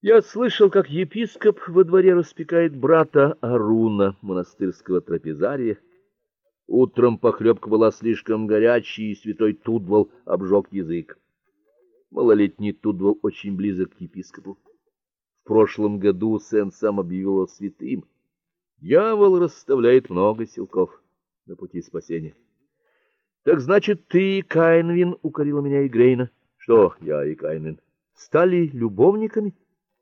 Я слышал, как епископ во дворе распекает брата Аруна, монастырского трапезария. Утром похлебка была слишком горячей, и святой Тудвал обжег язык. Малолетний Тудвал очень близок к епископу. В прошлом году Сен сам объявил его святым. Дьявол расставляет много силков на пути спасения. Так значит, ты, Каинвин, укорила меня и Грейна. Что, я и Каинвин стали любовниками?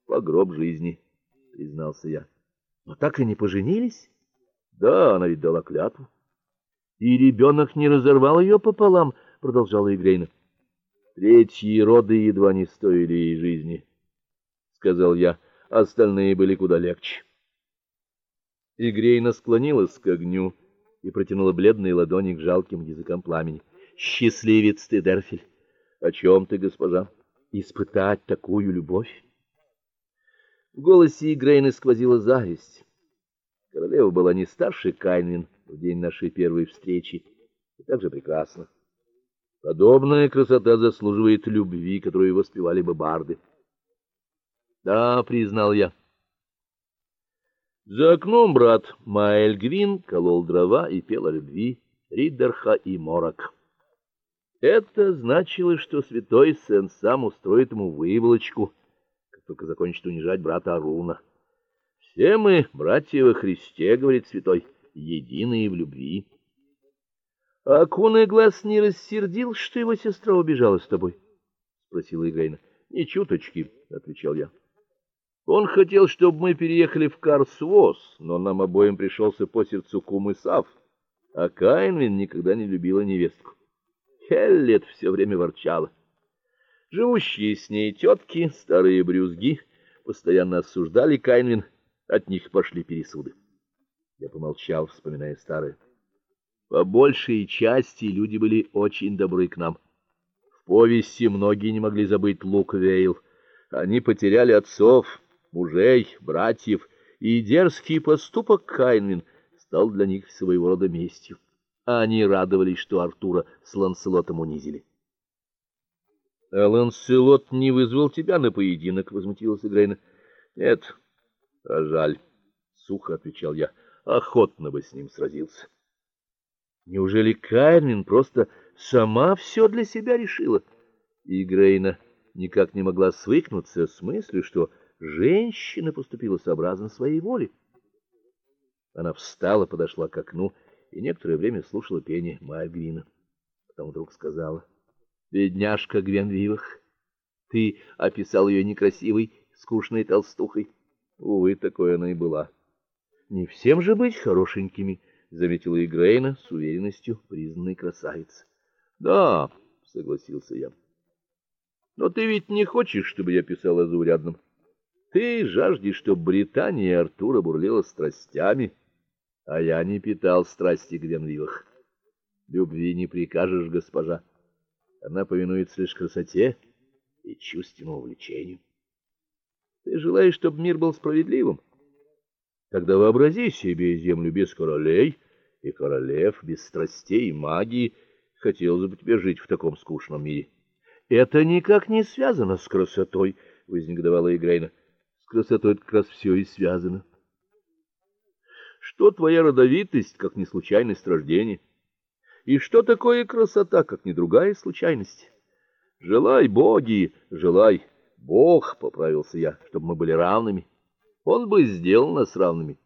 По гроб жизни, признался я. Но так и не поженились? Да, она ведь дала клятву. И ребенок не разорвал ее пополам, продолжала Игрейна. Третьи роды едва не стоили ей жизни, сказал я. Остальные были куда легче. Игрейна склонилась к огню и протянула бледные ладони к жалким языкам пламени. Счастливец ты, Дерфель. О чем ты, госпожа? Испытать такую любовь? В голосе Игрейны сквозила зависть. Королева была не старше Кайнвин в день нашей первой встречи, и также прекрасна. Подобная красота заслуживает любви, которую воспевали бы барды. Да, признал я. За окном брат Маэль Гвин колол дрова и пел о любви Риддерха и Морок. Это значило, что святой Сен сам устроит ему выволочку только закончит унижать брата Аруна. Все мы братья во Христе, говорит святой, единые в любви. Акуна глаз не рассердил, что его сестра убежала с тобой, спросила Игрейна. Ни чуточки, отвечал я. Он хотел, чтобы мы переехали в Карсвос, но нам обоим пришелся по сердцу кум Исав, а Каинвин никогда не любила невестку. Хеллет все время ворчала. Живущие с ней тетки, старые брюзги, постоянно осуждали Кайнвин, от них пошли пересуды. Я помолчал, вспоминая старое. По большей части люди были очень добры к нам. В повести многие не могли забыть Луквейл. Они потеряли отцов, мужей, братьев, и дерзкий поступок Кайнвин стал для них своего рода местью. Они радовались, что Артура с Ланселотом унизили. А Ланселот не вызвал тебя на поединок, возмутилась Грейна. Нет, а жаль, сухо отвечал я. Охотно бы с ним сразился. Неужели Кайрин просто сама все для себя решила? И Грейна никак не могла свыкнуться с мыслью, что женщина поступила сообразно своей воле. Она встала, подошла к окну и некоторое время слушала пение Майгрина. Потом вдруг сказала: Бедняжка Гвенвивах. Ты описал ее некрасивой, скучной толстухой. Увы, такой она и была. Не всем же быть хорошенькими, заметила Игрейна с уверенностью признанной красавицы. Да, согласился я. Но ты ведь не хочешь, чтобы я писал о заурядном. Ты жаждешь, чтобы Британия и Артура бурлила страстями, а я не питал страсти Гвенвивах. Любви не прикажешь, госпожа. Она повинуется лишь красоте и чувственному влечению. Ты желаешь, чтобы мир был справедливым? Тогда вообрази себе землю без королей и королев, без страстей и магии. Хотелось бы тебе жить в таком скучном мире. Это никак не связано с красотой, вознегодовала Игрейна. С красотой как раз все и связано. Что твоя родовитость, как не случайность рождения? И что такое красота, как не другая случайность? Желай, боги, желай, Бог, поправился я, чтобы мы были равными. Он бы сделал нас равными.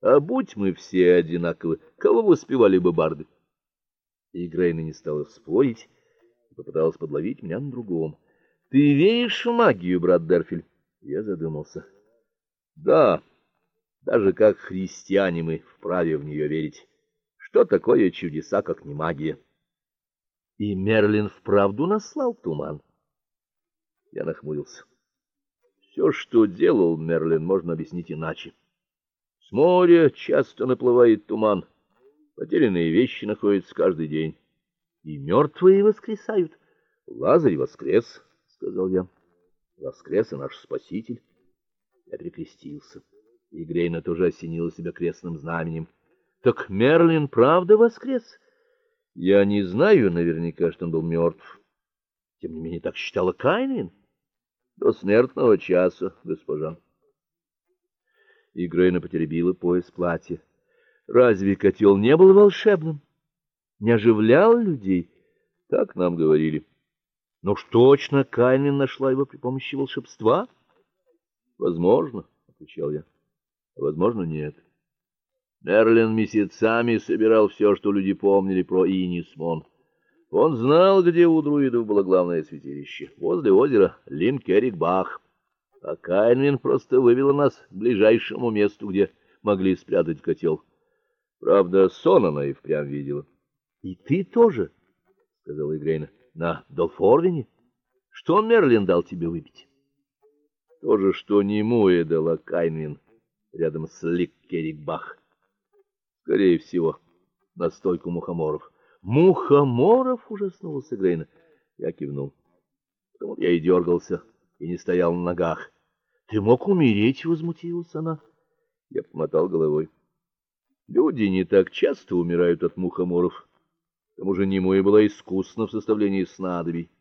А будь мы все одинаковы, кого воспевали бы барды? И Грейна не стала спорить, попыталась подловить меня на другом. Ты веришь в магию, брат Дерфель? Я задумался. Да, даже как христиане мы вправе в нее верить. Что такое чудеса, как не магия? И Мерлин вправду наслал туман. Я нахмурился. Все, что делал Мерлин, можно объяснить иначе. С моря часто наплывает туман. Потерянные вещи находятся каждый день, и мертвые воскресают. Лазарь воскрес, сказал я. Воскрес и наш спаситель. Я перекрестился. И Грейна тоже осенила себя крестным знаменем. Так Мерлин правда воскрес? Я не знаю наверняка, что он был мертв. Тем не менее так считала Кайнин. До смертного часа, госпожа. И Грейна потеребила пояс платья. Разве котел не был волшебным? Не оживлял людей? Так нам говорили. Но уж точно Кайнин нашла его при помощи волшебства? Возможно, отвечал я. Возможно, нет. Мерлин месяцами собирал все, что люди помнили про Инисмон. Он знал, где у друидов было главное святилище, возле озера Линкерик-Бах. А Кайнвин просто вывела нас к ближайшему месту, где могли спрятать котел. Правда, сон она и впрямь видела. — И ты тоже, — сказала Игрейна, — на Долфорвине? Что Мерлин дал тебе выпить? — То же, что Немуэ дала Кайнвин рядом с Ликкерик-Бах. Скорее всего, настойку мухоморов. Мухоморов ужаснулся Грейна. Я кивнул. Потому я и дергался, и не стоял на ногах. Ты мог умереть, возмутилась она. Я помотал головой. Люди не так часто умирают от мухоморов. К тому же Немуя была искусна в составлении снадобий.